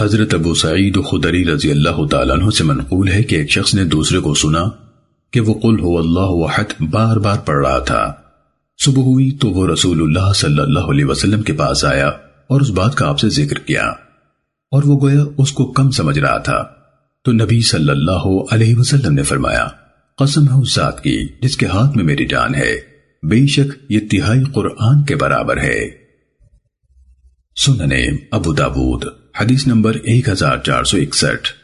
حضرت ابو سعید خدری رضی اللہ تعالیٰ عنہ سے منقول ہے کہ ایک شخص نے دوسرے کو سنا کہ وہ قل ہو اللہ وحد بار بار پڑھ رہا تھا۔ صبح ہوئی تو وہ رسول اللہ صلی اللہ علیہ وسلم کے پاس آیا اور اس بات کا آپ سے ذکر کیا اور وہ گویا اس کو کم سمجھ رہا تھا۔ تو نبی صلی اللہ علیہ وسلم نے فرمایا، قسم ہے اس ذات کی جس کے ہاتھ میں میری جان ہے۔ بے شک یہ تہائی قرآن کے برابر ہے۔ سننے ابو داود۔ حدیث نمبر 1461